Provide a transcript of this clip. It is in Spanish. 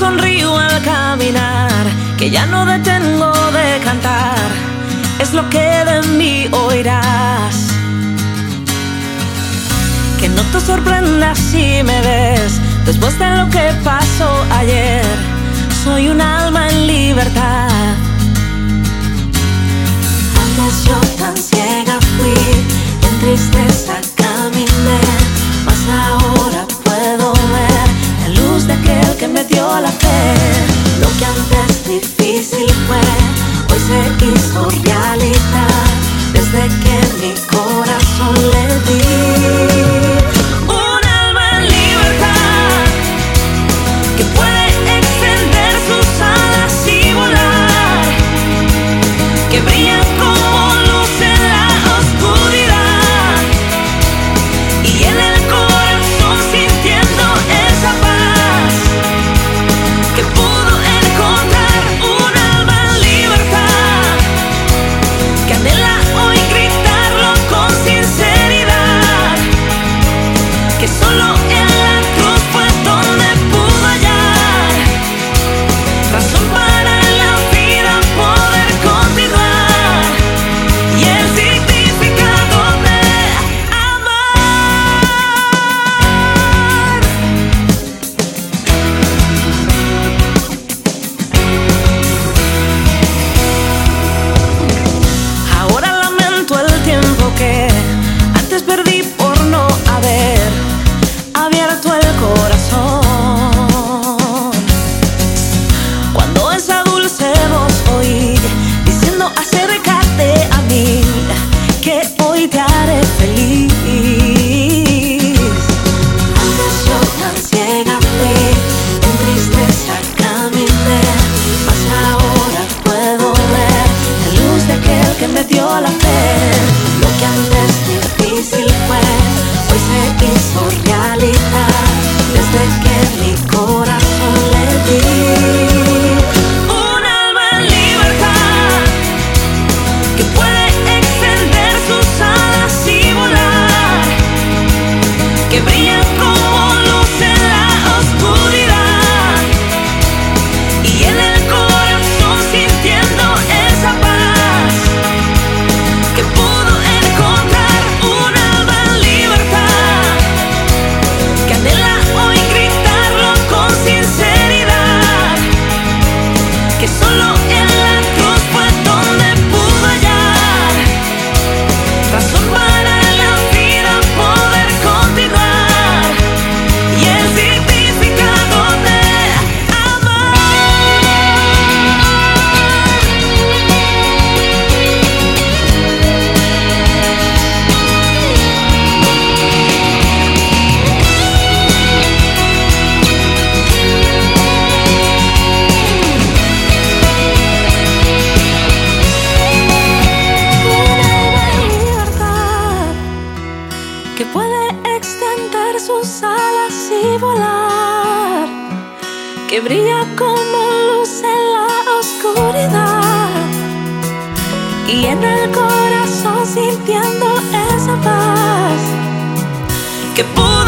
sonrío al caminar, que ya no detengo de cantar, es lo que de mí oirás. Que no te sorprendas si me ves después de lo que pasó ayer. Soy un alma en libertad. Antes yo tan ciega fui en tristeza. hizo realidad desde que mi corazón le di. que puede extender sus alas y volar, que brilla como luz en la oscuridad y en el corazón sintiendo esa paz que puede